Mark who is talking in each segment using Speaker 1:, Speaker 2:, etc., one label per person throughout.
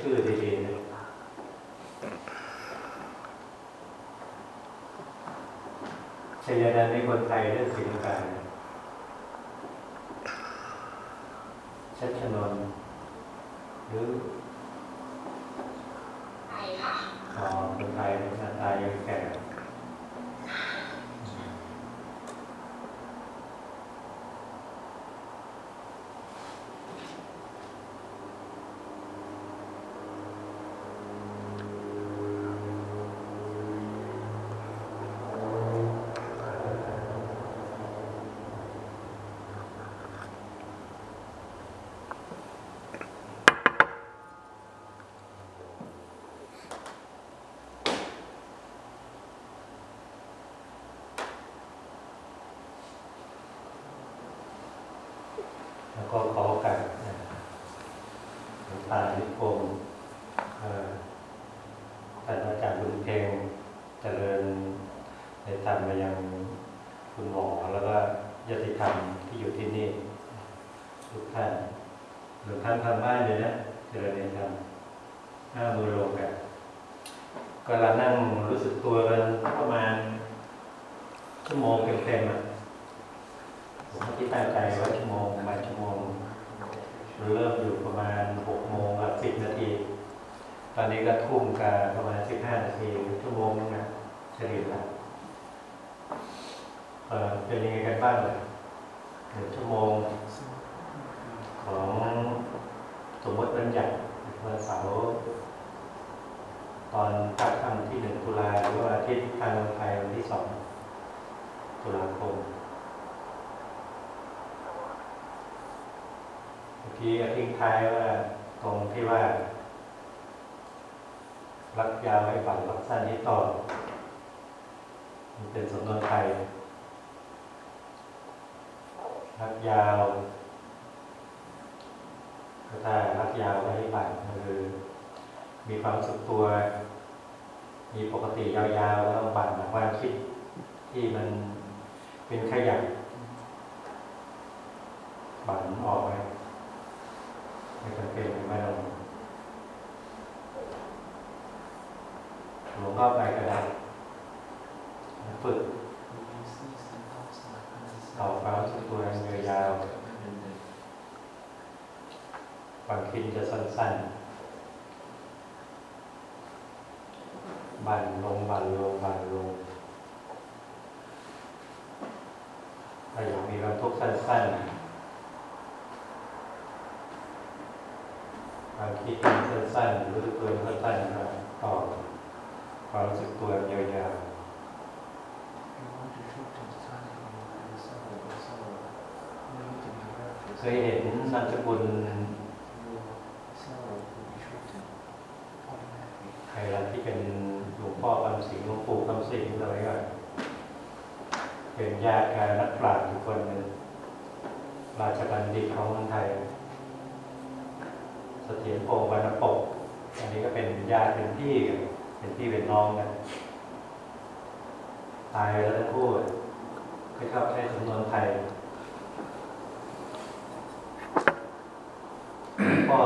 Speaker 1: ชื่อดีๆนะชัยดานท์นี่คนไทยเรื่องศิลปะนะชัชนนท์หรือ
Speaker 2: ไทยค่ะ
Speaker 1: อ๋อคนไทยหน้าตายังแก่ แล้วก็ขอโอกาสนะหลวงตาลิโกมเอ่อท่านอาจารย์บุญเพลงเจริญในธ รรมมายังคุณหมอแล้วก็ญาติธรรมที่อยู่ที่นี่ทุกท่านหรือท่านทำบ้านเลยนะเจริญในธรรมหน้ามือลงกันก็เรานั่งรู้สึกตัวกันประมาณชั่วโมงเต็มๆอะผมที่ตั้งใจว่าชั่วโมงประมาณชั่วโมงเริ่มอยู่ประมาณหกโมงกับสิบนาที ตอนนี้ก็ทุ่มกับประมาณสิบห้านาทีชั่วโมงนึงนะเฉลี่ยแล้ว เป็นยังไงกันบ้างเลยหนึ่งชั่วโมง ของสมมติบัญญัติวันเสาร์ตอนภาคค่ำที่หนึ่งตุลาหรือว่าอาทิตย์ทางไทยวันที่สองตุลาคมเมื่อกี้ทิ้งท้ายว่าตรงที่ว่า รักยาวให้ฝันรักสั้นให้ต่อมันเป็นสำนวนไทย รักยาว ก็ถ้ารักยาวก็ให้ฝันก็คือมีความรู้สึกตัว มีปกติยาวๆ แล้วต้องบั่นความคิดที่มันเป็นขยะบั่นออกไปไม่จำเป็นไม่ต้องหลวงพ่อไปก็ได้ฝึกต่อความรู้สึกตัวเยาวๆ ความคิดจะสั้นๆ บันลงบันลงบันลงถ้าอยากมีความทุกข์สั้นๆ ความคิดมันสั้นๆรู้สึกตัวสั้นๆนะครับต่อความรู้สึกตัวยาวๆเคยเห็นนามสกุลใครละที่เป็นหลวงพ่อคำสิงห์ห ลวงปู่คำสิงอะไรก็เป็นญาติการนักปราชญ์ทุกคนหนึ่งราชบัณฑิตของเมืองไทยเสถียรพงศ์วรรณปก อันนี้ก็เป็นญาติเป็นพี่กันเป็นพี่เป็นน้องกันตายแล้วทั้งคู่ก็ชอบใช้สำนวนไทยพ่อ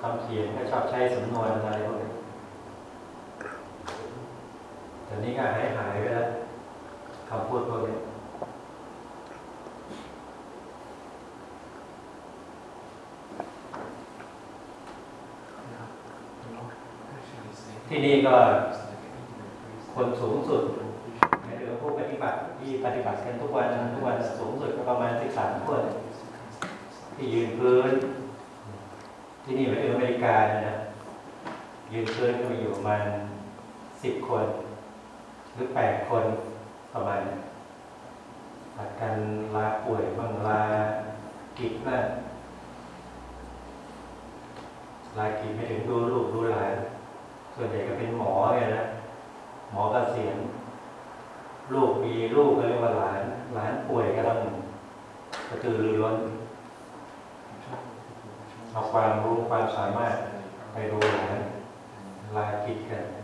Speaker 1: คำเขียนก็ชอบใช้สำนวนอะไรพวก นี้แต่นี้ก็หายหายไปแล้วคำพูดพวกนี้ที่นี่ก็คนสูงสุดหมายถึงผู้ปฏิบัติที่ปฏิบัติกันทุกวันทุกวันสูงสุดก็ประมาณสิบสามคนที่ยืนพื้น ที่นี่หมายถึงอเมริกานะนะยืนพื้นก็มีอยู่ประมาณสิบคน รือแปดคนประมาณนี้ผัดกันลาป่วยบ้างลากิจบ้างลากิจไม่ถึงดูลูกดูหลานส่วนใหญ่ก็เป็นหมอไงนะหมอกเกษียณลูกมีลูกก็เรียกว่าหลาน หลานป่วยก็ต้องกระตือรือร้นเอาความรู้ความสามารถไปดูหลานลากิจกัน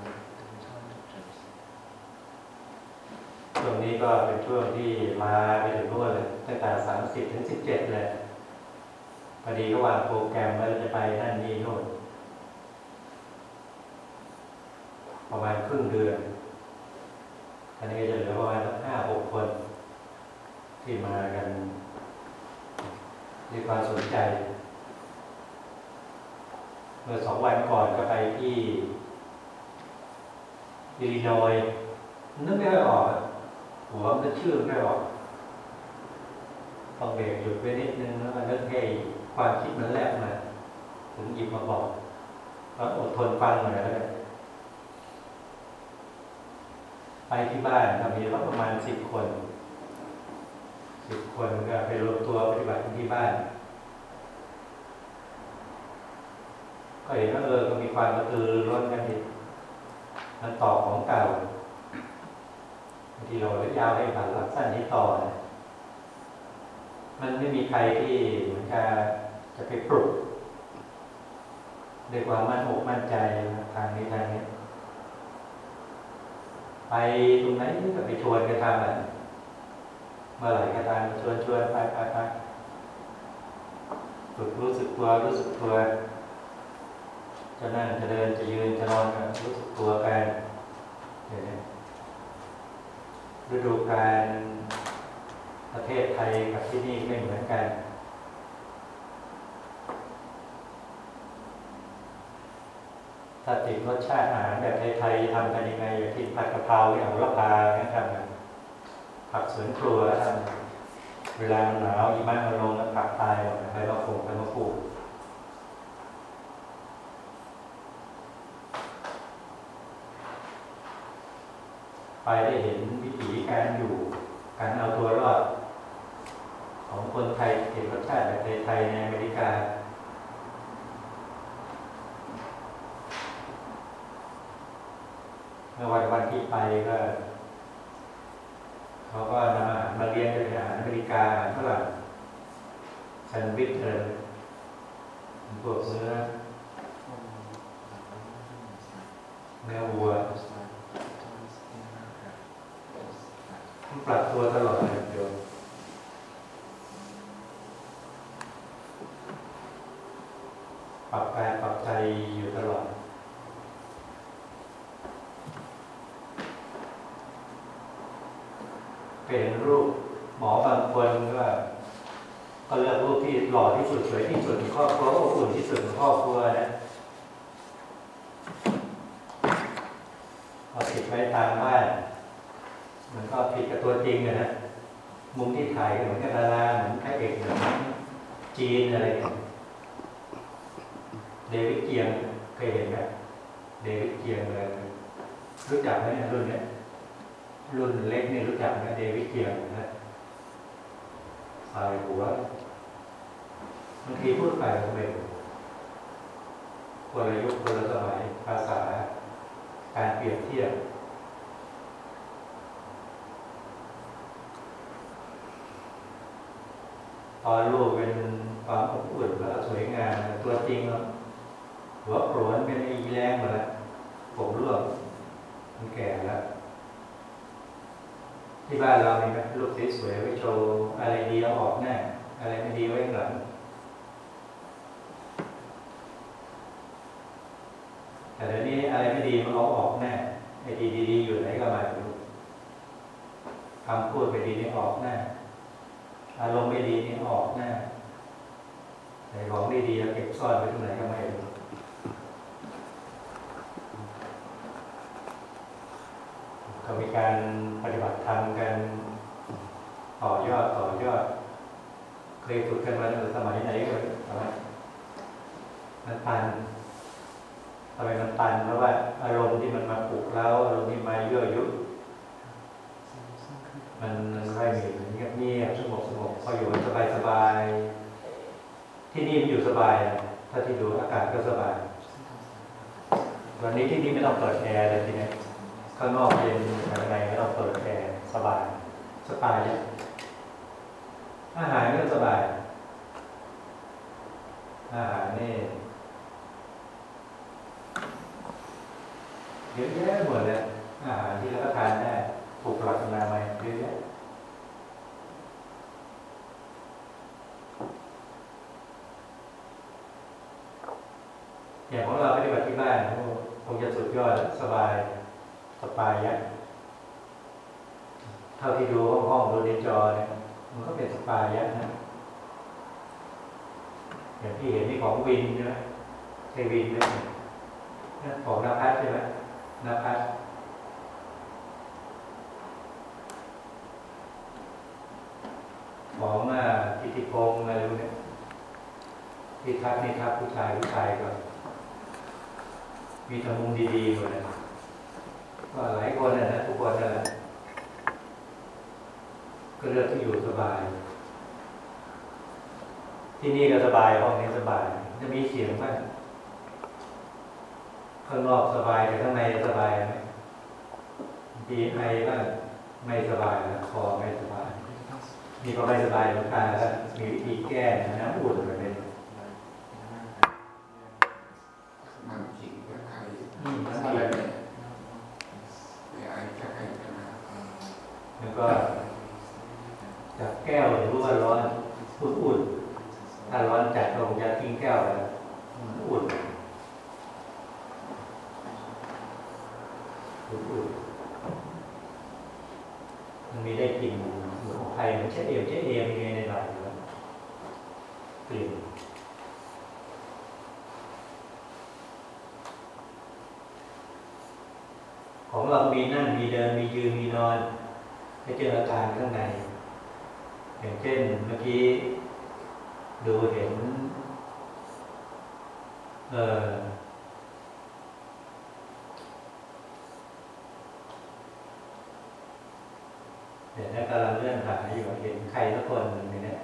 Speaker 1: ช่วงนี้ก็เป็นช่วงที่ลาไปถึงนู่นเลยตั้งแต่สามสิบถึงสิบเจ็ดเลยพอดีก็วางโปรแกรมว่าจะไปนั่นนี่โน่นประมาณครึ่งเดือนอันนี้จะเหลือประมาณสักห้าหกคน ที่มากันด้วยความสนใจ เมื่อสองวันก่อนก็ไปที่อิลลินอยนึกไม่ค่อยออก หัวมันจะชื่อไม่ออกต้องเบรกหยุดไว้นิดนึงแล้วก็นึกให้ความคิดมันแลบมา ถึงหยิบมาบอกก็อดทนฟังหน่อยแล้วกันไปที่บ้านมีรถประมาณสิบคนสิบคนก็ไปรวมตัวปฏิบัติที่บ้าน ก็เห็นว่าเออก็มีความกระตือรือร้นกันดีมันต่อของเก่า บางทีเรายาวให้ผ่านหลักสั้นนี้ต่อนะมันไม่มีใครที่เหมือนจะจะไปปลุกด้วยความมั่นอกมั่นใจทางนี้ทางนี้ ไปตรงไหนก็ไปชวนกันทำอะเมื่อไหร่ก็ตามชวนชวนไปไปไปฝึกรู้สึกตัวรู้สึกตัวจะนั่งจะเดินจะยืนจะนอนรู้สึกตัวกันเดี๋ยวนี้ ฤดูกาลประเทศไทยกับที่นี่ไม่เหมือนกัน ถ้าติดรสชาติอาหารแบบไทยๆทำกันยังไงอย่างที่ผัดกะเพราอย่างละพาเนี่ยทำกันผักสวนครัวทำเวลามันหนาวหิมะมันลงแล้วผักตายหมดใบมะกรูดใบมะกรูด ไปได้เห็นวิถีการอยู่ การเอาตัวรอด ของคนไทยเอกรสชาติแบบไทยในอเมริกา เมื่อวันวันที่ไปก็เขาก็นำอาหารมาเลี้ยงเป็นอาหารอเมริกาอาหารฝรั่งแซนด์วิชเออพวกเนื้อเนื้อวัว ต้อง ปรับตัวตลอดเลยโยมปรับกายปรับใจอยู่ตลอด เป็นรูปหมอบางคนก็ก็เลือกรูปที่หล่อที่สุดสวยที่สุดครอบครัวอบอุ่นที่สุดครอบครัวนะเอาติดไว้ตามบ้าน มันก็ผิดกับตัว จริงเลยนะมุมที่ถ่ายเหมือนกับดาราเหมือนพระเอกเหมือนจีนอะไรเนี่ยเดวิดเกียงเคยเห็นไหมเดวิดเกียงเลยรู้จักไหมรุ่นเนี้ยรุ่นเล็กนี่รู้จักไหมเดวิดเกียงนะสายหัวบางทีพูดไปก็เป็นคนละยุคคนละสมัยภาษา การเปรียบเทียบ ต อรูปเป็นความอบอุ่นแล้วสวยงามตัวจริงหัวโกรนเป็นอีแรงหมดแล้วผมร่วงมันแก่แล้ว ที่บ้านเรามีไหมรูปสวยๆไว้โชว์ อะไรดีเอาออกหน้าอะไรไม่ดีไว้หลังแต่เดี๋ยวนี้อะไรไม่ดีมันเอาออกหน้าไอ้ดีๆอยู่ไหนก็ไมาดูคำพูดไปดีนี่ออกหน้า อารมณ์ไม่ดีนี่ออกหน้าแต่ของดีๆเราเก็บซ่อนไว้ตรงไหนก็ไม่รู้ก็มีการปฏิบัติธรรมกันต่อยอดต่อยอด เคยฝึกกันมาตั้งแต่สมัยไหนก็ทำไมมันตันทำไมมันตันเพราะว่า อารมณ์ที่มันมาปลุกเร้าอารมณ์ที่มายั่วยุ มันไม่มีมันเงียบเงียบสงบสงบพออยู่สบายสบายที่นี่มันอยู่สบายนะถ้าที่ดูอากาศก็สบาย วันนี้ที่นี่ไม่ต้องเปิดแอร์เลยทีนี้ข้างนอกเย็นภายในไม่ต้องเปิดแอร์สบายสบายเนี่ยอาหารก็สบาย อาหารนี่เยอะแยะหมดเลยอาหารที่รับประทานได้ ถูกหลักอนามัยเยอะแยะอย่างของเราปฏิบัติที่บ้านคงจะสุดยอดสบายสบายยะเท่าที่ดูห้องดูในจอเนี่ยมันก็เป็นสปายะนะอย่างที่เห็นนี่ของวินใช่ไหมใช่วินไหมเนี่ยของนภัสใช่ไหมนภัส ของอ่ากิติพงษ์อะไรพวกเนี้ยที่ทักนี่ทักผู้ชายผู้ชายก็ มีทำมุมดีๆหมดเลยก็หลายคนนะทุกคนนั่นแหละก็เลือกที่อยู่สบาย ที่นี่ก็สบายห้องนี้สบาย จะมีเสียงบ้างข้างนอกสบายแต่ข้างในสบายไหมบางทีไอบ้างไม่สบายนะคอไม่สบาย มีก็ไม่สบายหมือนกันแล้วมีวิธีแก้นะน้ำอุ่นแบบนี้
Speaker 2: มันจริงก็ใคร
Speaker 1: อืม
Speaker 2: อะไรเนี่ยไม่ไอ้ก็ใครกันนะ
Speaker 1: แล้วก็จากแก้วรู้ว่าร้อนอุ่นๆถ้าร้อนจัดก็คงจะทิ้งแก้วแล้วมันอุ่นอุ่นๆมันมีได้กลิ่นเหมือนของไทยมันเช็ดเอมเช็ดเอมยังไงในหน่อยอยู่แล้วกลิ่นของเรา มีนั่งมีเดินมียืนมีนอนให้เจออาการข้างใน อย่างเช่นเมื่อกี้ดูเห็น เออเดี๋ยวนี้กำลังเลื่อนหาอยู่เห็นใครสักคนหนึ่งเนี่ย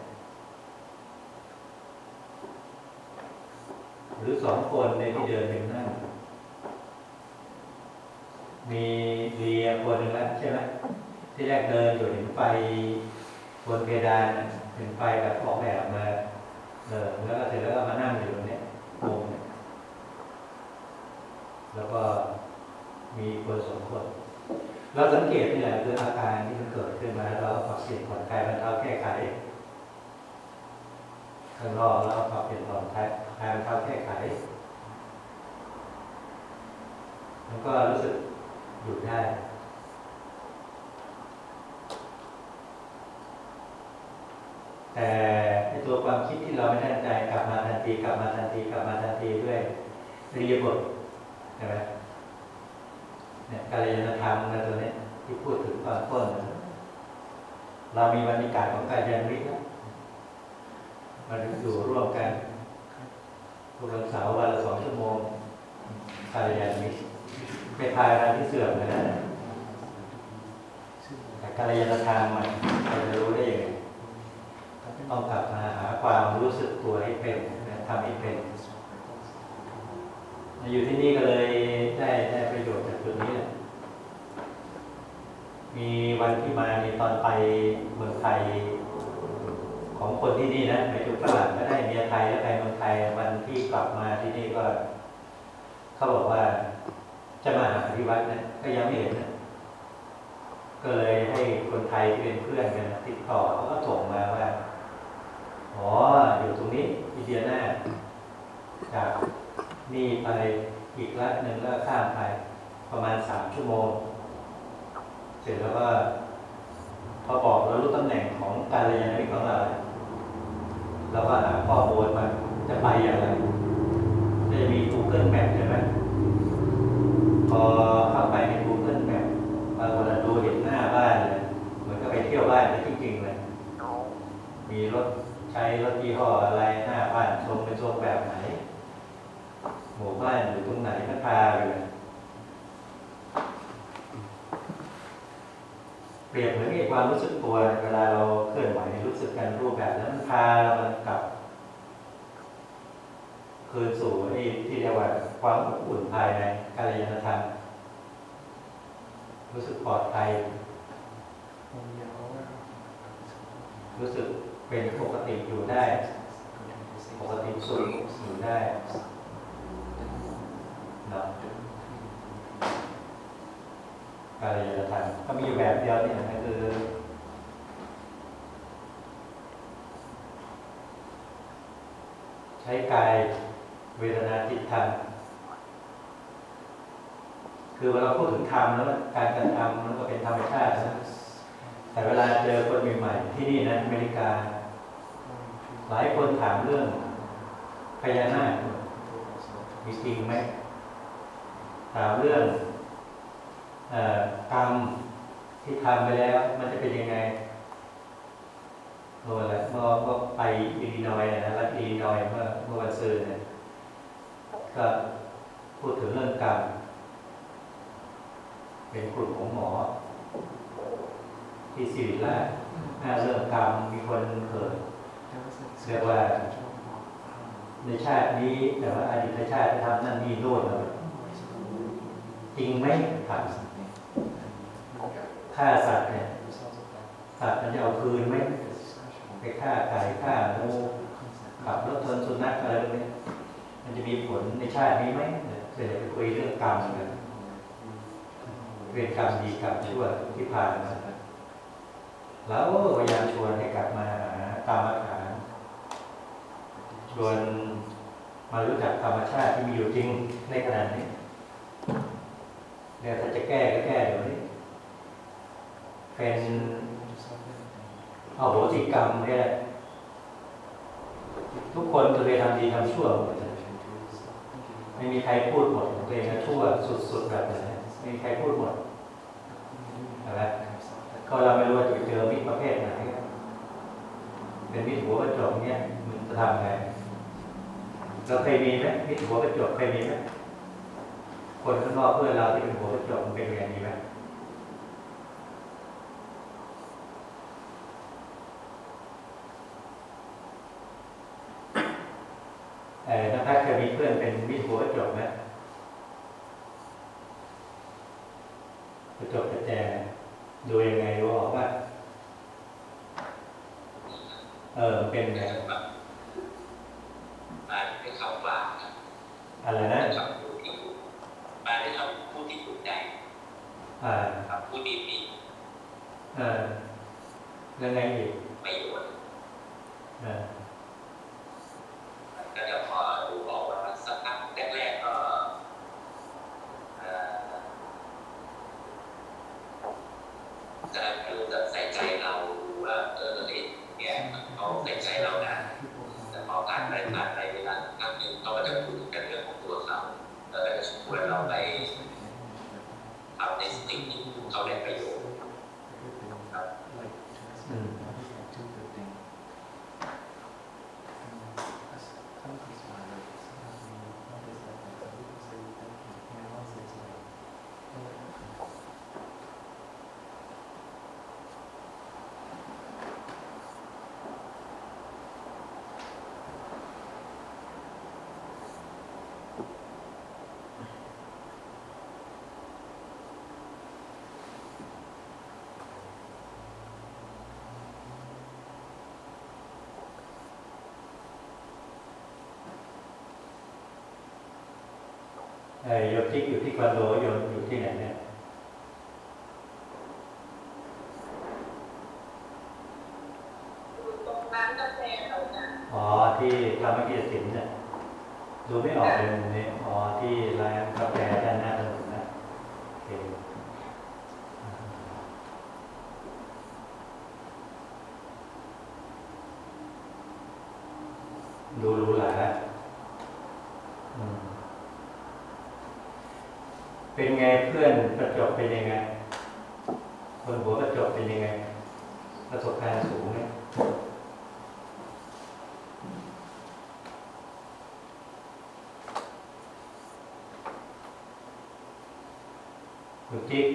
Speaker 1: หรือสองคนในที่เดินเป็นนั่ง มีเรียคนหนึ่งแล้วใช่ไหมที่แรกเดินอยู่เห็น ไฟบนเพดานเป็นไฟแบบออกแบบมาเออแล้วก็เสร็จแล้วก็มานั่งอยู่ตรงนี้ยมุมเนี่ยแล้วก็มีคนสองคนเราสังเกตนี่แหละคืออาการที่มันเกิดขึ้นมาแล้วเราปรับเปลี่ยนผ่อนคลายบรรเทาแก้ไขข้างนอกแล้วปรับเปลี่ยนผ่อนคลายคลายบรรเทาแก้ไขมันก็รู้สึกอยู่ได้ แต่ไอตัวความคิดที่เราไม่ตั้งใจกลับมาทันทีกลับมาทันทีกลับมาทันทีด้วยอ ริยบทใช่ไหมเนี่ยกาลยานธรรมนะตัวนี้ที่พูดถึงตอนต้นนะเรามีบรรยากาศของกายยานวิทย์แล้วมาอยู่ร่วมกันทุกวันเสาร์วันละสองชั่วโมงกายยานวิทย์ไปพายอะไรที่เสื่อมไปแล้แต่กาลยานธรรมมันเราจะรู้ได้ยังไงต้องกลับมาหาความรู้สึกตัวให้เป็นทำให้เป็น อยู่ที่นี่ก็เลยได้ได้ประโยชน์จากจุดนี้แหละมีวันที่มาในตอนไปเมืองไทยของคนที่นี่นะหมายถึงฝรั่งก็ได้เมียไทยแล้วไปเมืองไทยวันที่กลับมาที่นี่ก็เขาบอกว่าจะมาหาที่วัดนะก็ยังไม่เห็นนะก็เลยให้คนไทยที่เป็นเพื่อนกันติดต่อเขาก็ส่งมาว่าอ๋ออยู่ตรงนี้อินเดียนาจาก นี่ไปอีกรัฐหนึ่งแล้วข้ามไปประมาณสามชั่วโมง เสร็จแล้วก็พอบอกเรารู้ตำแหน่งของการเรียนวิทย์ของเราเราก็หาข้อมูลมาจะไปอย่างไรจะมี Google Map ใช่ไหมพอเข้าไปใน Google Map ปรากฏว่าดูเห็นหน้าบ้านเลยเหมือนกับไปเที่ยวบ้านจริงๆเลยมีรถใช้รถยี่ห้ออะไรหน้าบ้านทรงเป็นทรงแบบไหน หมู่บ้านอยู่ตรงไหนก็พาไปเลยเปรียบเหมือนกับความรู้สึกตัว เวลาเราเคลื่อนไหวรู้สึกกันรูปแบบแล้วมันพาเรามันกลับ คืนสู่ไอ้ที่เรียกว่าความอบอุ่นภายในกาลยานธรรมรู้สึกปลอดภัยรู้สึกเป็นปกติอยู่ได้ ปกติสุขอยู่ได้เนาะการยานธรรมก็มีอยู่แบบเดียวนี่นะคือใช้กายเวทนาจิตธรรมคือเวลาพูดถึงธรรมแล้วการกระทำมันก็เป็นธรรมชาตินะแต่เวลาเจอคนใหม่ๆที่นี่นะอเมริกา หลายคนถามเรื่องพญานาคมีจริงไหม เรื่องเออกรรมที่ทำไปแล้ว มันจะเป็นยังไงโน่นแหละเมื่อเมื่อไปอิลลินอยส์นะรัฐอิลลินอยส์เมื่อเมื่อวันซืนเนี่ยก็พูดถึงเรื่องกรรมเป็นกลุ่มของหมอ ที่สิริราชหน้าเรื่องกรรมมีคนเกิดเรียกว่าในชาตินี้แต่ว่าอดีตชาติไปทำนั่นนี่โน่นแล้ว จริงไหมถามฆ่าสัตว์เนี่ยสัตว์มันจะเอาคืนไหมไปฆ่าไก่ฆ่างูขับรถชนสุนัขอะไรพวกนี้มันจะมีผลในชาตินี้ไหมเดี๋ยวจะไปคุยเรื่องกรรมกันเวรกรรมดีกรรมชั่วที่ผ่านมาแล้วพยายามชวนให้กลับมาหาตามฐานชวนมารู้จักธรรมชาติที่มีอยู่จริงในขณะนี้ เนี่ยถ้าจะแก้ก็แก้เดี๋ยวนี้เป็นเอาโหสิกรรมนี่ยทุกคนเคยทำดีทำชั่วหมดไม่มีใครพูดหมดตัวเองชั่วสุดๆแบบไหนไม่มีใครพูดหมดนะครับก็เราไม่รู้ว่าจะเจอมิตรประเภทไหนเป็นมิตรหัวกระจกเนี่ยมันจะทำไงเราเคยมีไหมมิตรหัวกระจกเคยมีไหม คนข้างนอกเพื่อนเราที่เป็นหัวกระจกมันเป็นยังไงมีไหมเออนักพัฒน์เคยมีเพื่อนเป็นมิตรหัวกระจกไหมกระจกกระแจดูยังไงดูออกว่า เออมันเป็นไง
Speaker 3: มาให้เขากลางครับ
Speaker 1: อะไรนะ
Speaker 3: คำพูดที่ถูกมาให้คำพูดที่ถูกใจ
Speaker 1: อ่า
Speaker 3: คำพูดดีมี
Speaker 1: เออแล้วไงอีก
Speaker 3: ประโยชน์
Speaker 1: เออ
Speaker 3: ก็จะพอดูออกว่าสักพักแรกๆก็เอ่อจะรู้จะใส่ใจเราดูว่าเออเด็กเนี่ยเขาใส่ใจเรานะแต่พอผ่านไปผ่านไปเวลาครั้งหนึ่งเขาก็จะพูดกันเรื่องของตัวเขาแล้ว ก็จะชวเราไปทำในสิ่งที่เขาได้ประโยชน์ครับ
Speaker 1: อืม ไอ้โยมที่อยู่ที่คอนโดโยมอยู่ที่ไหนเนี่ย
Speaker 4: อยู่ตรงร้านกาแฟเราน่ะ
Speaker 1: อ๋อที่ทำเมื่อกี้สินเนี่ยดูไม่ออกเลยมุมนี้อ๋อ ที่ร้านกาแฟด้านหน้าถนนนะโอเคดูหรูหราอืมเป็นไงเพื่อนกระจกเป็นยังไง คนหัวกระจกเป็นยังไง ประสบการณ์สูงไหม คุณจิ๊ก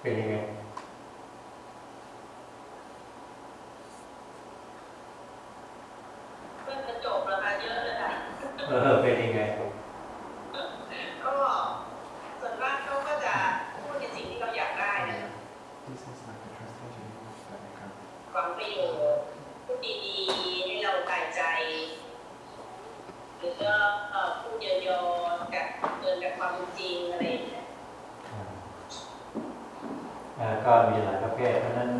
Speaker 1: เป็นยังไง
Speaker 4: เพื่อนกระจกราคาเยอะเลยค่ะ
Speaker 1: เออ เป็นยังไง
Speaker 4: ก็ส่วนมากเขาก็จะพูดในสิ่งที่เราอยากได้นะหวังประโยชน์พูดดีๆให้เราตายใจ หรือก็เอ่อพูดเยอะๆกับเกินกับความเป็นจริงอะไรอย่างเงี้ย
Speaker 1: อ่าก็มีหลายประเภท เพราะฉะนั้น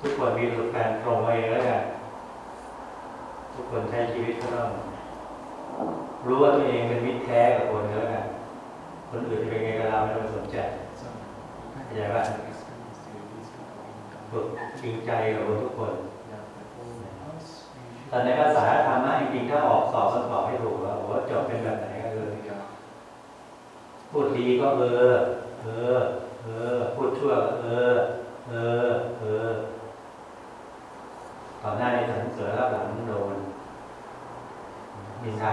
Speaker 1: ทุกคนมีประสบการณ์ตรงไปแล้วกันทุกคนใช้ชีวิตก็ต้อง รู้ว่าตัวเองเป็นมิตรแท้กับคนแล้วกัน คนอื่นจะเป็นไงกับเราไม่ต้องสนใจ เข้าใจป่ะฝึกจริงใจกับคนทุกคน แต่ในภาษาธรรมะจริงๆถ้าออกสอบก็สอบให้ถูกว่าโอ้โหจบเป็นแบบไหนก็คือพูดดีก็เออ เออ เออ พูดชั่วก็เออ เออ เออต่อหน้าในสรรเสริญรับหลังโดนมินทา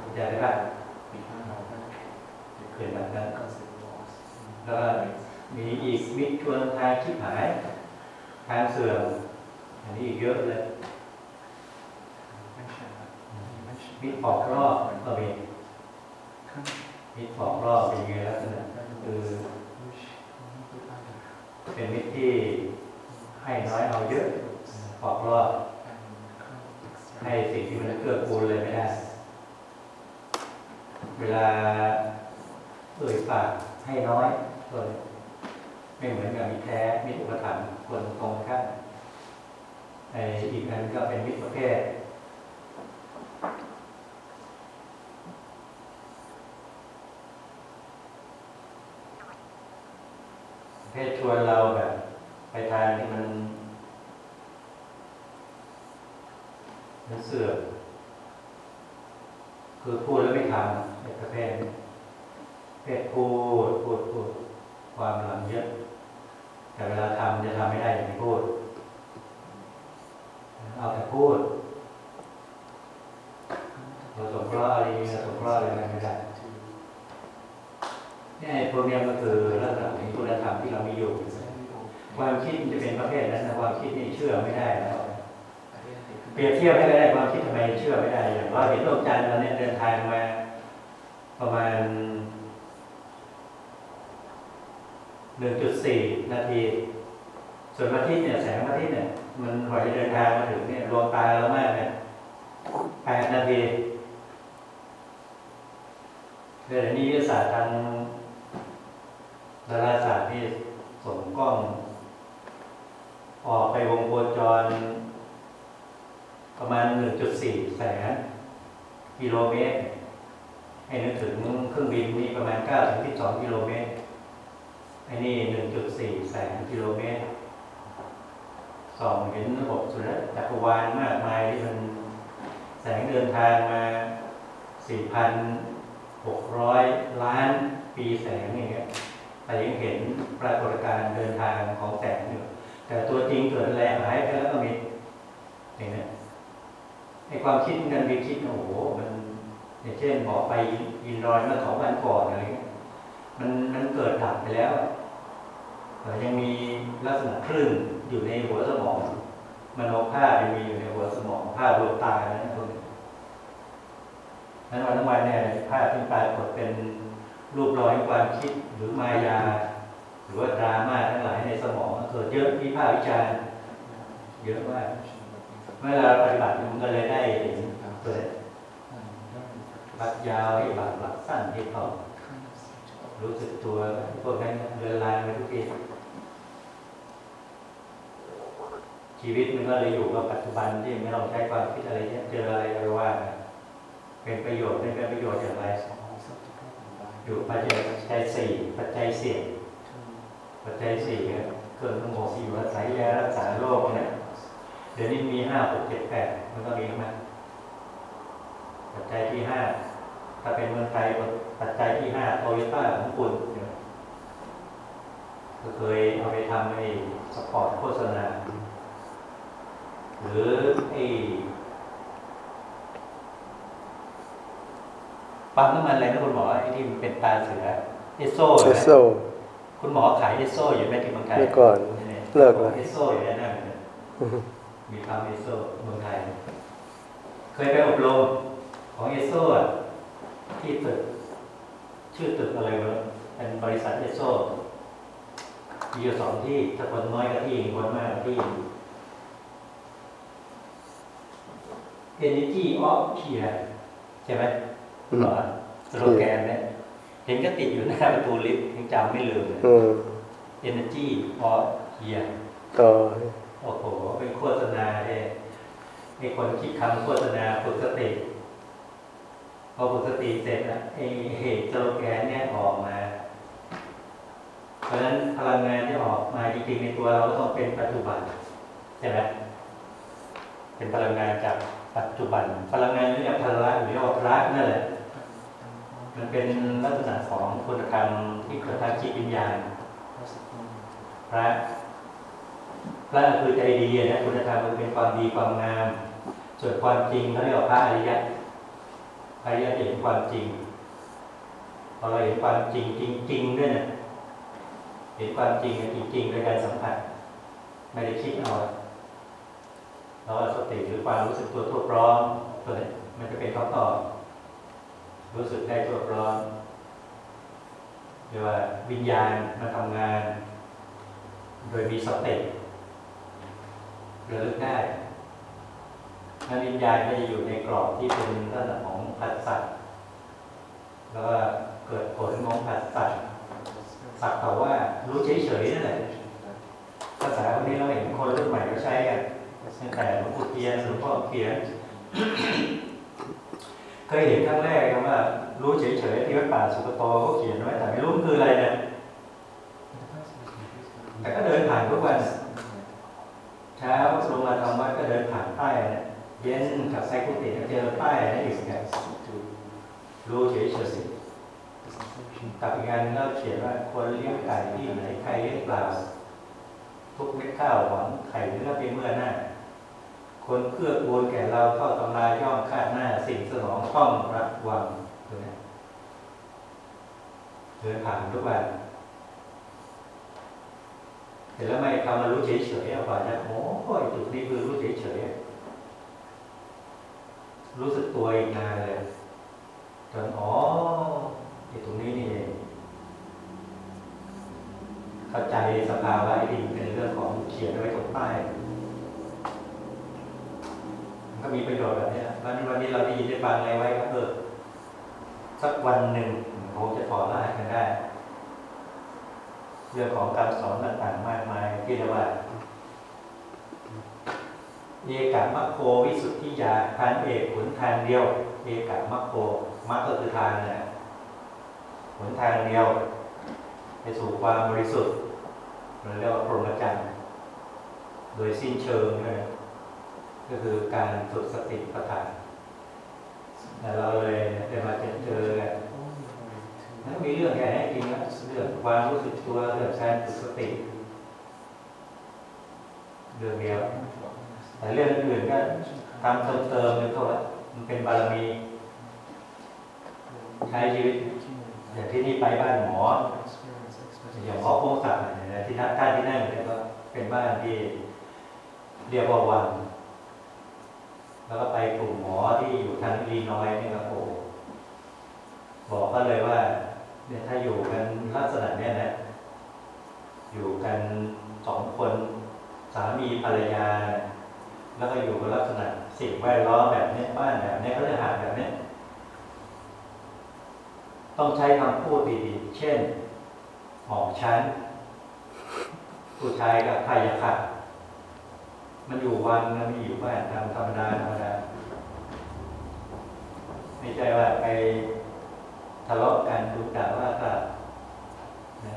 Speaker 1: เข้าใจได้ป่ะ เกิดแบบนั้นแล้วก็มีอีกมิตรชวนทางชิบหาย ทางเสื่อมอันนี้อีกเยอะเลยมิตรปอกรอบก็มีมิตรปอกรอบเป็นไงลักษณะคือเป็นมิตรที่ให้น้อยเอาเยอะปอกรอบให้สิ่งที่มันเกื้อกูลเลยไม่ได้ เวลา เอ่ยปากให้น้อยเลยไม่เหมือนกับมิตรแท้มิตรอุปถัมภ์คนตรงข้ามไออีกอันก็เป็นมิตรประเภทเพศชวนเราแบบไปทางที่มันมันเสื่อมคือพูดแล้วไม่ทำในประเภท นี้เพศพูดพูดพูดความหลังเยอะแต่เวลาทำจะทำไม่ได้อย่างที่พูด เอาแต่พูดเราสงเคราะห์อะไรเราสงเคราะห์อะไรไม่ได้เนี่ยพวกนี้ก็คือลักษณะของคุณธรรมที่เรามีอยู่ ความคิดมันจะเป็นประเภทนั้นนะความคิดนี่เชื่อไม่ได้แล้วเปรียบเทียบให้ก็ได้ความคิดทำไมเชื่อไม่ได้อย่างเราเห็นดวงจันทร์เราเนี่ยเดินทางมาประมาณ หนึ่งจุดสี่นาที ส่วนพระอาทิตย์เนี่ยแสงพระอาทิตย์เนี่ย มันกว่าจะเดินทางมาถึงเนี่ยดวงตาเรามากเนี่ยแปดนาทีเดี๋ยวนี้วิทยาศาสตร์ทางดาราศาสตร์ที่ส่งกล้อง ออกไปวงโคจร ประมาณ 1.4 แสนกิโลเมตร ให้นึกถึงเครื่องบินนี่ประมาณ 9-12 กิโลเมตร อ้นี่1.4แสนกิโลเมตรส่องเห็นระบบสุรจักรวาลมากมายที่มันแสงเดินทางมา4,600ล้านปีแสงอย่างเงี้ยแต่ยังเห็นปรากฏการณ์เดินทางของแสงอยู่แต่ตัวจริงเกิดอะไรหายไปแล้วก็มีอย่างนี้ไอความคิดกันไปคิดโอ้โหมันอย่างเช่นบอกไปยินรอยเมื่อสองวันก่อนอะไรเงี้ย มันมันเกิดดับไปแล้วแต่ยังมีลักษณะคลื่นอยู่ในหัวสมองมโนภาพยังมีอยู่ในหัวสมองภาพดวงตานะพวกนี้นั้นวันทั้งวันเนี่ยภาพที่ปรากฏเป็นรูปรอยความคิดหรือมายา หรือว่าดราม่าทั้งหลายในสมองมันเกิดเยอะวิพากษ์วิจารณ์เยอะมากเวลาปฏิบัติมันก็เลยได้เห็นเกิดวัดยาวให้บัดหลักสั้นให้เขา รู้สึกตัวพวกนั้นเรือนลางไปทุกทีชีวิตมันก็เลยอยู่กับปัจจุบันที่ไม่ต้องใช้ความคิดอะไรเนี่ยเจออะไรก็ว่า เป็นประโยชน์ไม่เป็นประโยชน์อย่างไรอยู่ปัจจัยสี่ปัจจัยเสี่ยงปัจจัยสี่เนี่ยเกิดทั้งหมดสี่วัฏสายยารักษาโรคเนี่ยเดี๋ยวนี้มีห้าหกเจ็ดแปดมันก็มีมาปัจจัยที่ห้า ถ้าเป็นเมืองไทยปัจจัยที่ห้าโตโยต้าของคุณเนี่ยก็เคยเอาไปทำไอ้สปอร์ตโฆษณา หรือไอ้ปั๊มน้ำมันอะไรนะคุณหมอไอ้ที่มันเป็นตาเสือเอสโซ่
Speaker 5: เอ
Speaker 1: นะ
Speaker 5: สโซ
Speaker 1: คุณหมอขายเอสโซ่อยู่ไหมที่เมืองไทย
Speaker 5: เมื่อก่อนเลิกแล้ว
Speaker 1: เอสโซ่อยู่แล้วนะมีทำเอสโซ่เมืองไทย เคยไปอบรมของเอสโซ่อะ ที่ตึก ชื่อตึกอะไรวะเป็นบริษัทเอสโซ่มีอยู่สองที่ถ้าคนน้อยก็ที่คนมากก็ที่ Energy of Care ใช่ไหมคุณหมอสโลแกนเนี่ยเห็นก็ติดอยู่หน้าประตูลิฟต์ยังจำไม่ลืมเลย
Speaker 5: อืม
Speaker 1: Energy of Care
Speaker 5: ต่อ
Speaker 1: โอ้โห เป็นโฆษณาเลยมีคนคิดคำโฆษณาฝึกสติ พอฝึกสติเสร็จอะไอเหตุสโลแกนเนี่ยออกมา เพราะฉะนั้นพลังงานที่ออกมาจริงๆในตัวเราก็ต้องเป็นปัจจุบันใช่ไหมเป็นพลังงานจากปัจจุบัน พลังงานนี่เรียกพละหรือเรียกว่าพระนั่นแหละมันเป็นลักษณะของคุณธรรมที่เกิดทางจิตวิญญาณพระพระคือใจดีนะคุณธรรมมันเป็นความดีความงาม ส่วนความจริงเขาเรียกว่าพระอริยะ อริยะจะเห็นความจริงพอเราเห็นความจริงจริงๆด้วยนะเห็นความจริงจริงๆโดยการสัมผัสไม่ได้คิดเอาเราเอาสติหรือความรู้สึกตัวทั่วพร้อมตัวนี้มันจะเป็นคำตอบรู้สึกได้ทั่วพร้อมหรือว่าวิญญาณมาทำงาน โดยมีสติระลึกได้นั้นวิญญาณก็จะอยู่ในกรอบที่เป็นลักษณะของ ผัสสะแล้วก็เกิดผลของผัสสะสักแต่ว่ารู้เฉยๆนั่นแหละภาษาพวกนี้เราเห็นคนรุ่นใหม่เขาใช้กันตั้งแต่หลวงปู่เทียนหลวงพ่อเขียนเคยเห็นครั้งแรกคำว่า รู้เฉยๆที่วัดป่าสุกโตเขาเขียนไว้แต่ไม่รู้คืออะไรเนี่ยแต่ก็เดินผ่านทุกวันเช้าลงมาทำวัดก็เดินผ่านป้ายเนี่ยเย็นกับไซกุฏิก็เจอป้ายนั่อีกเนี่ย รู้เฉยๆกับงานหนึ่งก็เขียนว่าควรเลี้ยงไก่ที่ไหนใครเลี้ยงเปล่าทุกเม็ดข้าวหวังไข่เนื้อเป็นเมื่อหน้า คนเพื่อกูลแก่เราเข้าตำราย่อมคาดหน้า สิ่งสนองต้องรับวังตัวเนี้เดินผ่านทุกวันเสร็จแล้วไม่ทำมารู้เฉยๆเอาก่อนะโอ้ยจุดนี้คือรู้เฉยๆรู้สึกตัวอีกนานเลย จนอ๋อไอ้ตรงนี้นี่เองเข้าใจสภาวะไอ้ที่เป็นเรื่องของเขียนไว้ตรงป้ายมันก็มีประโยชน์แบบนี้วันนี้วันนี้เราได้ยินได้ฟังอะไรไว้ก็เออสักวันหนึ่งคงจะถอดรหัสกันได้ เรื่องของการสอนต่างๆมากมายที่เรียกว่าเอกามัคโควิสุทธิยาทางเอกหนทางเดียว เอกามัคโค มัคก็คือทางนะหนทางเดียวไปสู่ความบริสุทธิ์หรือเรียกว่าพรหมจรรย์โดยสิ้นเชิงเลยก็คือการฝึกสติปัฏฐานแต่เราเลยได้มาเจอเจอกันนั้นมีเรื่องแค่นี้จริงนะเรื่องความรู้สึกตัวเรื่องการฝึกสติเรื่องเดียวแต่เรื่องอื่นก็ทำเติมเติมๆเลยเข้าไปมันเป็นบารมี ใช้ชีวิตอย่างที่นี่ไปบ้านหมออย่างหมอโคงศักดิ์เนี่ยนะที่ท่านท่านที่นั่นเนี่ยก็เป็นบ้านที่เรียกว่าวังแล้วก็ไปกลุ่มหมอที่อยู่ทางอีลีนอยเนี่ยก็โอ้บอกก็เลยว่า เนี่ยถ้าอยู่กันลักษณะเนี้ยนะอยู่กันสองคนสามีภรรยา แล้วก็อยู่กันลักษณะสิ่งแวดล้อมแบบนี้บ้านแบบนี้ยเขาจะหาแบบนี้ ต้องใช้คำพูดดีๆ เช่นหมอชั้น ผู้ชายกับใครอะค่ะมันอยู่วันมันมีอยู่บ้านธรรมธรรมดาธรรมดาไม่ใช่ว่าไปทะเลาะกันดูด่าว่าก็นะ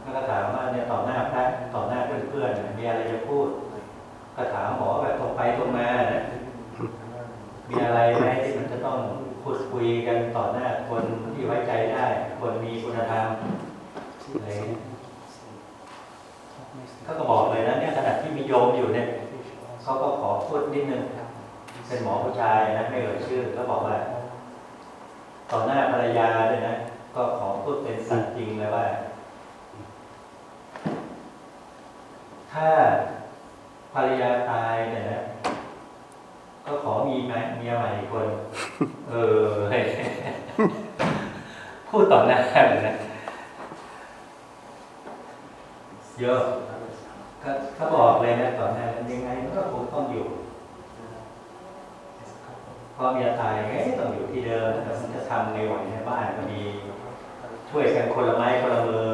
Speaker 1: แล้วก็ถามว่าเนี่ยต่อหน้าพระต่อหน้าเพื่อนๆมีอะไรจะพูด ก็ถามหมอแบบตรงไปตรงมานะมีอะไรไหมที่มันจะต้อง พูดคุยกันต่อหน้าคนที่ไว้ใจได้ คนมีคุณธรรมอะไรเขาก็บอกเลยนะเนี่ยขณะที่มีโยมอยู่เนี่ยเขาก็ขอพูดนิดนึงเป็นหมอผู้ชายนะไม่เอ่ยชื่อก็บอกว่า ต่อหน้าภรรยาด้วยนะก็ขอพูดเป็นสัตย์จริงเลยว่า ถ้าภรรยาตายเนี่ยนะ ก็ขอมีแม่เมียใหม่อีกคน เออพูดต่อหน้าเลยนะเยอะก็เขาบอกเลยนะต่อหน้ายังไงมันก็คงต้องอยู่พอเมียตายไงต้องอยู่ที่เดิมแต่มันจะทำในไหวในบ้านก็มีช่วยกันคนละไม้คนละมือ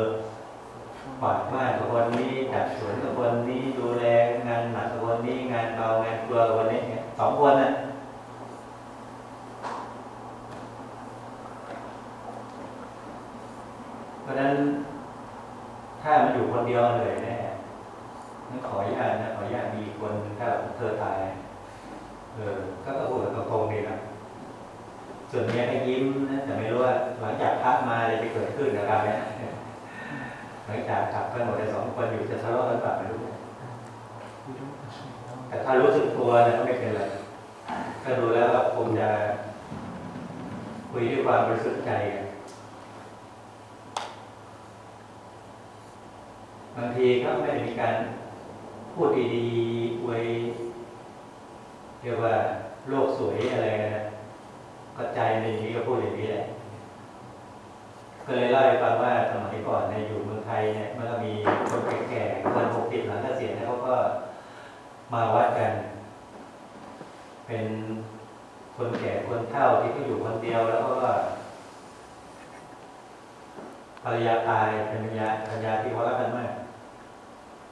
Speaker 1: ฝากบ้านกับคนนี้จัดสวนกับคนนี้ดูแลงานหนักกับคนนี้งานเบางานครัวกับคนนี้ สองคนน่ะเพราะนั้นถ้ามันอยู่คนเดียวเลยแน่นั่นขอญาตนะขออนุญาตมีคนถ้าเธอตาย เออ ก็กระโดดกระโงดีนะส่วนเมียก็ยิ้มนะแต่ไม่รู้ว่าหลังจากพักมาอะไรจะเกิดขึ้นนะคราบเนี้ยหลังจากกลับกันหมดแต่สองคนอยู่จะทะเลาะกันแบบไม่รู้ แต่ถ้ารู้สึกตัวเนี่ยไม่เป็นไร ถ้าดูแล้วก็คงจะคุยด้วยความบริสุทธิ์ใจกันบางทีก็ไม่ได้มีการพูดดีๆอวยเรียกว่าโลกสวยอะไรนนะก็ใจในนี้ก็พูดอย่างนี้แหละก็เลยเล่าให้ฟังว่าสมัยก่อนเนี่ยอยู่เมืองไทยเนี่ยมันก็มีคนแก่ๆคนหกสิบหลังเกษียณแล้วเขาก็ มาวัดกัน เป็นคนแก่คนเฒ่าที่เขาอยู่คนเดียวแล้วก็ภรรยาตายเป็นภรรยาภรรยาที่เขารักกันมาก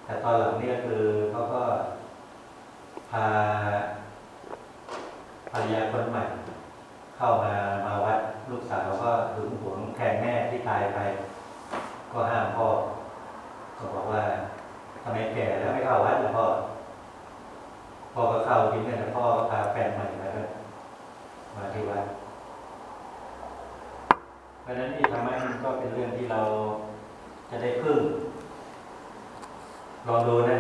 Speaker 1: แต่ตอนหลังนี่ยคือเขาก็พาภรรยาคนใหม่ เข้ามามาวัดลูกสาวก็หึงหวงแทนแม่ที่ตายไป ก็ห้ามพ่อก็บอกว่าทำไมแก่แล้วไม่เข้าวัดล่ะพ่อ พ่อก็เข้าจริงเนี่ยแต่พ่อพาแฟนใหม่มาด้วยมาที่วัดเพราะฉะนั้นที่ทำให้มันก็เป็นเรื่องที่เราจะได้พึ่งลองดูนะ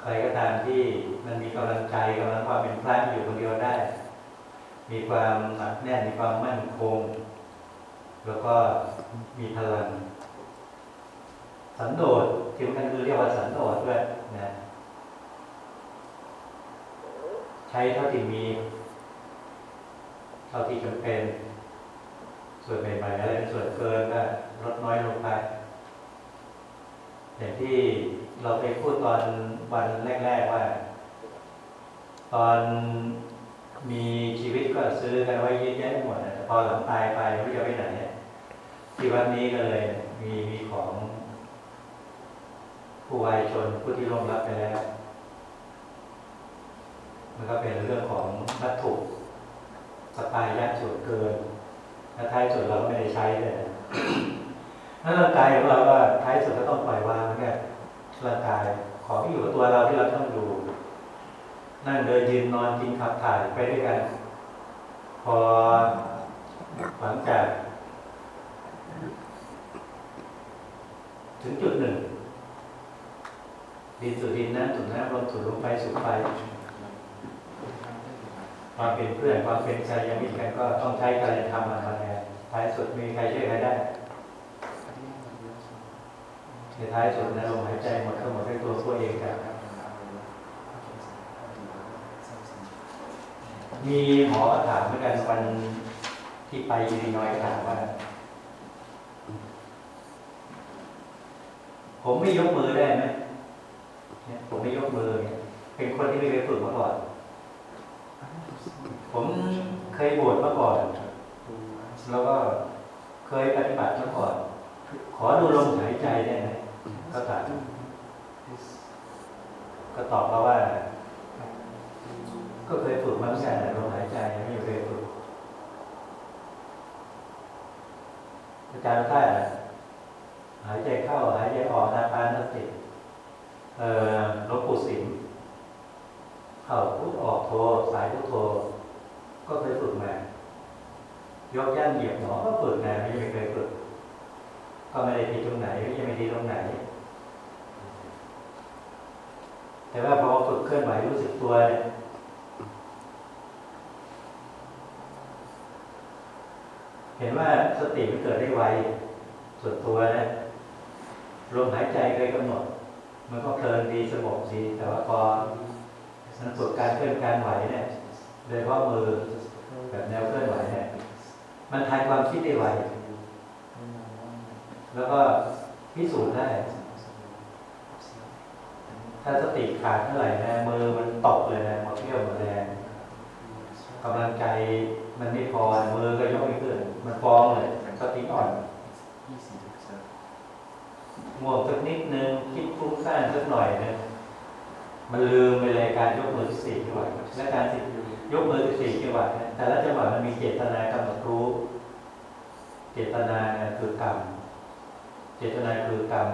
Speaker 1: ใครก็ตามที่มันมีกำลังใจกำลังความเป็นพระอยู่คนเดียวได้ มีความหนักแน่นมีความมั่นคง แล้วก็มีพลัง สันโดษที่สำคัญคือเรียกว่าสันโดษด้วยนะ ใช้เท่าที่มีเท่าที่จำเป็น ส่วนใหม่ๆอะไรเป็นส่วนเกินก็ลดน้อยลงไปอย่างที่เราไปพูดตอนวันแรก ๆว่า ตอนมีชีวิตก็ซื้อกันไว้เยอะแยะหมดแต่พอหลังตายไปไม่รู้จะไปไหนเนี่ยที่วัดนี้ก็เลยมีมีของผู้วายชนผู้ที่ร่วงรับไปแล้ว มันก็เป็นเรื่องของวัตถุสปายยะส่วนเกินและท้ายสุดเราก็ไม่ได้ใช้เลยนะถ้าร่างกายของเราก็ท้ายสุดก็ต้องปล่อยวางเหมือนกันร่างกายของที่อยู่กับตัวเราที่เราต้องดู นั่งเดินยืนนอนกินขับถ่ายไปด้วยกัน พอหลังจากถึงจุดหนึ่งดินสู่ดินน้ำสู่น้ำลมสู่ลมไฟสู่ไฟ ความเป็นเพื่อนความเป็นใจยังมีกันก็ต้องใช้การทำมาทำงานท้ายสุดมีใครช่วยใครได้ในท้ายสุดนะลมหายใจหมดก็หมดด้วยตัวตัวเองครับ มีหมอถามเหมือนกันวันที่ไปอิลลินอยถามว่า ผมไม่ยกมือได้ไหมผมไม่ยกมือเนี่ยเป็นคนที่ไม่เคยฝึกมาก่อน ผมเคยบวชมาก่อน แล้วก็เคยปฏิบัติมาก่อน ขอดูลมหายใจได้ไหมก็ถามก็ตอบมาว่า ก็เคยฝึกมาเหมือนกันแต่ลมหายใจไม่เคยฝึกอาจารย์ท่านหายใจเข้า หายใจออกนาปานสติเอ่อลวงปู่สิม เข้าพุทออกโทสายพุทโท ก็เคยฝึกมายกย่างเหยียบหนอก็ฝึกนะไม่เคยฝึก ก็ไม่ได้ผิดตรงไหนไม่ไม่ดีตรงไหน แต่ว่าพอฝึกเคลื่อนไหวรู้สึกตัวเนี่ยเห็นว่าสติมันเกิดได้ไวส่วนตัวนะลมหายใจเคยกำหนด มันก็เพลินดีสงบดีแต่ว่าพอ มันฝึกการเคลื่อนการไหวเนี่ยโดยเฉพาะมือแบบแนวเคลื่อนไหวเนี่ยมันทายความคิดได้ไวแล้วก็พิสูจน์ได้ ถ้าสติขาดเท่าไหร่นะมือมันตกเลยนะหมดเที่ยวหมดแรงกำลังใจมันไม่พอมือก็ยกไม่ขึ้นมันฟ้องเลยสติอ่อนง่วงสักนิดนึงคิดฟุ้งซ่านสักหน่อยนึง มันลืมไปเลยการยกมือสี่จังหวะและการสิยกมือสี่จังหวะแต่ละจังหวะมันมีเจตนากำหนดรู้ เจตนาคือกรรม เจตนาคือกรรม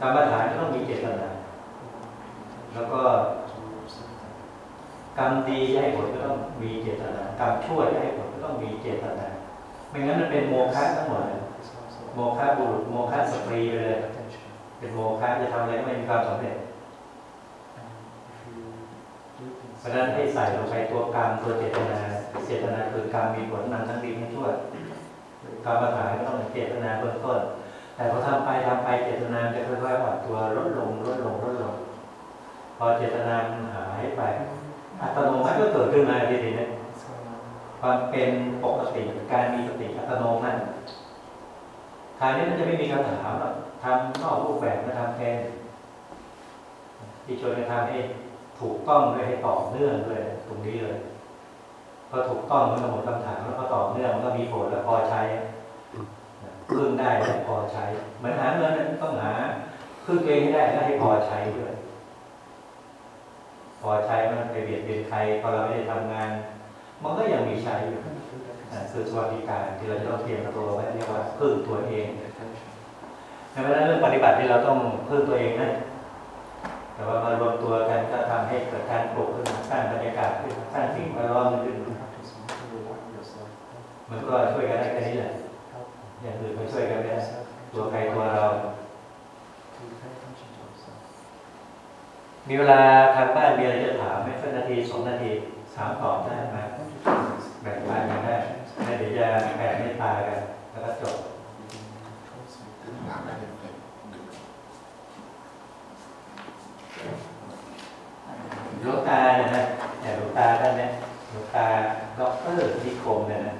Speaker 1: กรรมฐานก็ต้องมีเจตนา แล้วก็กรรมดีให้ผลก็ต้องมีเจตนากรรมชั่วให้ผลก็ต้องมีเจตนา ไม่งั้นมันเป็นโมฆะทั้งหมดเลยโมฆะบุรุษโมฆะสตรีไปเลยเป็นโมฆะจะทำอะไรก็ไม่มีความสำเร็จ เพราะฉะนั้นให้ใส่ลงไปตัวกรรมตัวเจตนา เจตนาคือกรรมมีผลนำทั้งดีทั้งชั่วกรรมฐานก็ต้องเจตนาเบื้องต้น แต่พอทำไปทำไปเจตนาจะค่อยๆอ่อนตัวลดลงลดลงลดลง พอเจตนาหายไป อัตโนมัติก็เกิดขึ้นมาทีนี้เนี่ยความเป็นปกติการมีสติอัตโนมัติคราวนี้มันจะไม่มีคำถามหรอกทำนอกรูปแบบมาทำแทนที่ชวนกันทำให้ ถูกต้องด้วยให้ต่อเนื่องด้วยตรงนี้เลยพอถูกต้องมันก็หมดคำถามแล้วพอต่อเนื่องมันก็มีผลแล้วพอใช้พึ่งได้แล้วพอใช้เหมือนหาเงินนั้นต้องหาพึ่งเองให้ได้แล้วให้พอใช้ด้วยพอใช้มันไปเบียดเบียนใครพอเราไม่ได้ทำงาน มันก็ยังมีใช้อยู่อ่าคือสวัสดิการที่เราจะต้องเตรียมตัวไว้เรียกว่าพึ่งตัวเองในเวลาเรื่องปฏิบัติที่เราต้องพึ่งตัวเองนะ แต่ว่ามารวมตัวกันก็ทำให้เกิดการปลุกขึ้นมาสร้างบรรยากาศขึ้นสร้างสิ่งแวดล้อมขึ้นมันก็ช่วยกันได้แค่นี้แหละอย่างอื่นก็ช่วยกันไม่ได้ตัวใครตัวเรา มีเวลาทางบ้านมีอะไรจะถามไหมสักนาทีสองนาทีถามตอบได้ไหมแบ่งปันกันได้แล้วเดี๋ยวจะแผ่เมตตากัน แล้วก็จบ
Speaker 2: ถามได้เลย
Speaker 1: หลวงตาเนี่ยนะเนี่หลวงตาท่านเนี่ยหลวงตาด็อกเตอร์นิคมเนี่ยนะ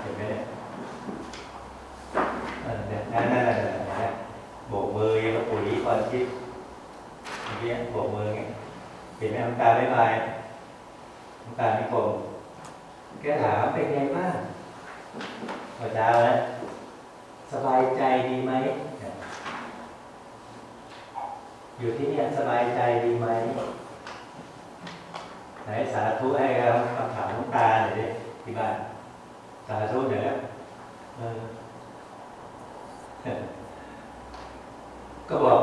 Speaker 1: เห็นไหมเนี่ยนั่นนั่นนั่นนะโบกมือยังกับปุ๋ยก่อนคิดเมื่อกี้โบกมือไงเห็นไหมหลวงตาไม่บายหลวงตานิคมแกถามเป็นไงบ้างพอเช้านะสบายใจดีไหม อยู่ที่นี่สบายใจดีไหมไหนสาธุให้ครับคำถามหลวงตาหน่อยดิที่บ้านสาธุเดี๋ยวนะก็บอก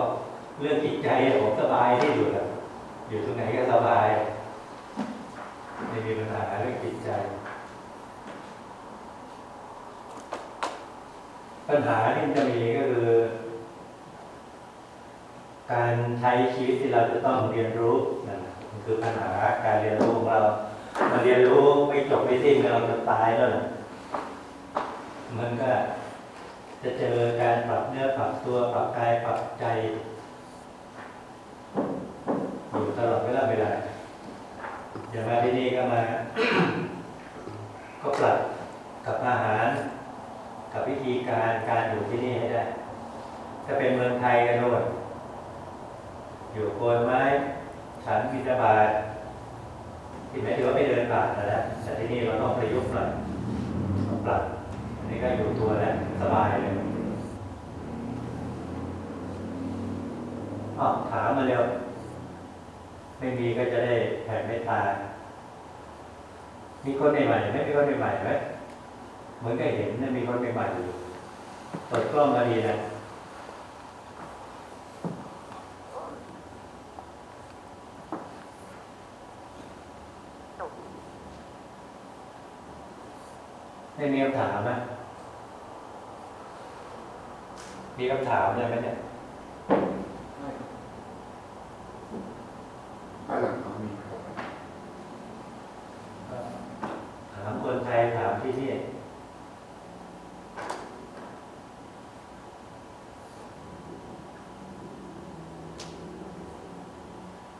Speaker 1: เรื่องจิตใจผมสบายที่สุดอะอยู่ตรงไหนก็สบายไม่มีปัญหาเรื่องจิตใจ ปัญหาที่จะมีก็คือ การใช้ชีวิตที่เราจะต้องเรียนรู้นั่นแหละมันคือปัญหาการเรียนรู้ของเรามาเรียนรู้ไม่จบไม่สิ้นเราจะตายแล้วนะมันก็จะเจอการปรับเนื้อปรับตัวปรับกายปรับใจอยู่ตลอดเวลาเวลาอย่างมาที่นี่ก็มา ก็ปรับกับอาหาร กับวิธีการการอยู่ที่นี่ให้ได้ ถ้าเป็นเมืองไทยกันโน่น อยู่โคนไม้ฉันบิณฑบาตที่หมายถึงว่าไม่เดินบาทนะนะแต่ที่นี่เราต้องประยุกต์หน่อยต้องปรับอันนี้ก็อยู่ตัวแล้วสบายเลยอ๋อถามมาเร็วไม่มีก็จะได้แผ่เมตตามีคนใหม่ๆไหมมีคนใหม่ๆไหมเหมือนกับเห็นนะมีคนใหม่ๆอยู่เปิดกล้องมาดีนะ ไม่มีคำถามนะมีคำถามอะไรไหมเนี่ย
Speaker 2: บ้านหลังเขามีครับ
Speaker 1: ถามคนไทยถามที่นี่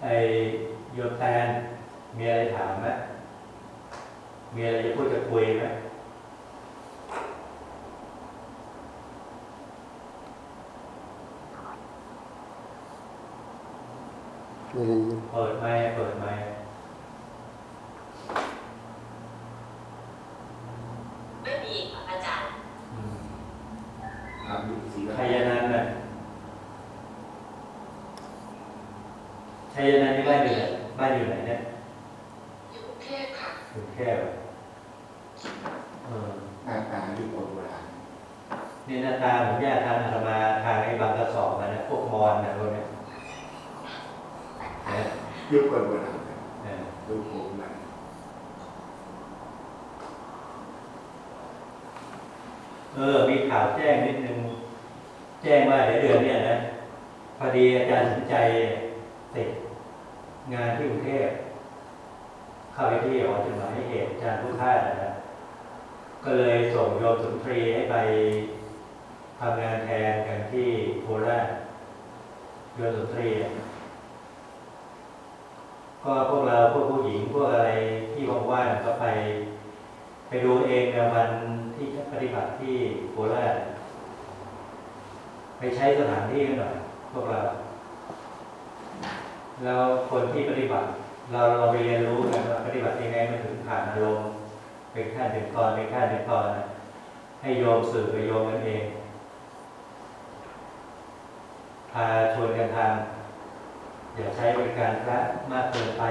Speaker 1: ไอโยมแตนมีอะไรถามไหมมีอะไรจะพูดจะคุยไหม
Speaker 5: ไม่ได้ยิน
Speaker 1: เปิดไมค์เปิดไมค์
Speaker 4: ไม่มีค่ะอาจารย์
Speaker 1: อืม
Speaker 2: ถามดูสี
Speaker 1: ชัยนันท์น่ะ ชัยนันท์นี่บ้านอยู่ไหนบ้านอยู่ไหนเนี่ย
Speaker 4: อยู่กรุงเทพค่ะ
Speaker 1: กรุงเทพเหรอเออ
Speaker 2: หน้าตาดูโบราณ
Speaker 1: อนี่หน้าตาเหมือนญาติทางอาตมาทางไอ้บางกระสอบอะนะพวกมอญนะพวกเนี้ยนะ
Speaker 2: ยุคก่อนโบราณ
Speaker 1: เออ
Speaker 2: ยุคโบราณ
Speaker 1: เออ มีข่าวแจ้งนิดนึง แจ้งว่าเดี๋ยวเดือนเนี้ยนะ พอดีอาจารย์สนใจ ติดงานที่กรุงเทพเข้าไปที่หอจดหมายเหตุอาจารย์ผู้ค่านะก็เลยส่งโยมสุนทรีให้ไปทำงานแทนกันที่โคราชโยมสุนทรีก็พวกเราพวกผู้หญิงพวกอะไรที่ว่างๆก็ไป ไปดูเองในวันที่ปฏิบัติที่โคราชไปใช้สถานที่กันหน่อยพวกเรา แล้วคนที่ปฏิบัติ เราเราไปเรียนรู้กันว่าปฏิบัติยังไงมันถึงผ่านอารมณ์เป็นขั้นเป็นตอนเป็นขั้นเป็นตอนนะให้โยมสื่อกับโยมกันเองพาชวนกันทำอย่าใช้บริการพระมากเกินไป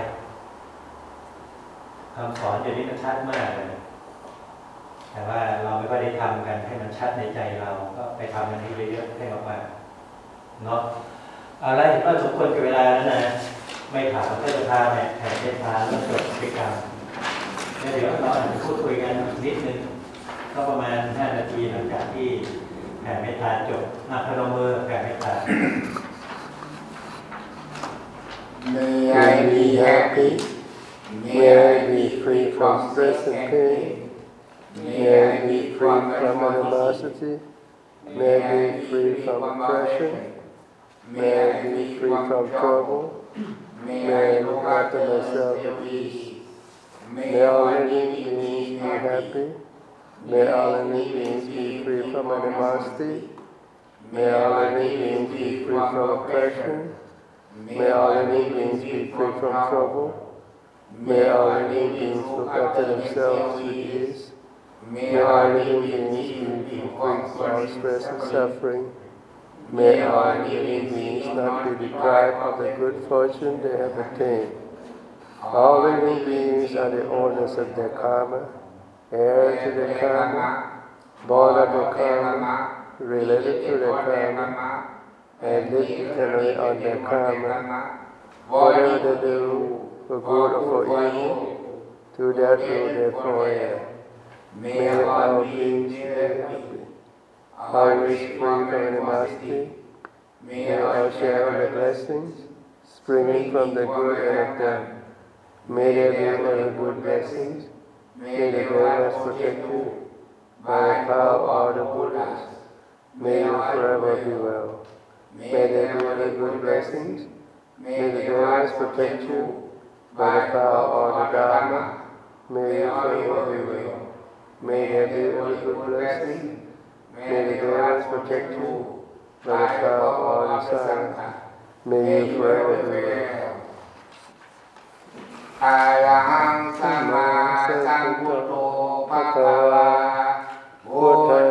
Speaker 1: คำสอนเดี๋ยวนี้มันชัดมากเลยแต่ว่าเราไม่ค่อยได้ทำกันให้มันชัดในใจเราก็ไปทำกันให้เยอะๆให้มากๆเนาะ เอาละเห็นว่าสมควรกับเวลาแล้วนะ ไม่ถามก็จะพาเนี่แผ่เมตตาแล้วจบกิกรรมเดี๋ยวเราอาจจะพูดคุยกันนิดนึงก็ประมาณ 5 นาทีหลังจากที่แผ่เมตตาจบอะพนมมือแผ่เมตตา
Speaker 2: May I be happy
Speaker 5: May I be free from stress and pain. May I be free from animosity. May I be free from oppression. May I be free from trouble. May I look after myself at ease. May all living beings be happy. May all living beings be free from animosity. May all living beings be free from oppression. May all living beings be free from trouble. May all living beings look after themselves with ease. May all living beings be free from stress and suffering. May living beings not be deprived of the good fortune they have attained. All living beings are the owners of their karma, heirs to their karma, born of their karma, related to their karma, and live eternally on their karma. Whatever they do, for good or for evil, to that do they forever. May all beings be happy, always free from animosity. May all share the blessings springing from the good and of them. May there be ever good blessings. May the Devas protect you by the power of the Buddhas. May you forever be well. May there be ever good blessings. May the Devas protect you by the power of the Dharma. May you forever be well. May there be ever good blessings. May the Devas protect you by the power of all the Sangha. May you forever be well.
Speaker 2: อะระหังสัมมาสัมพุทโธภะคะวาพุทธัง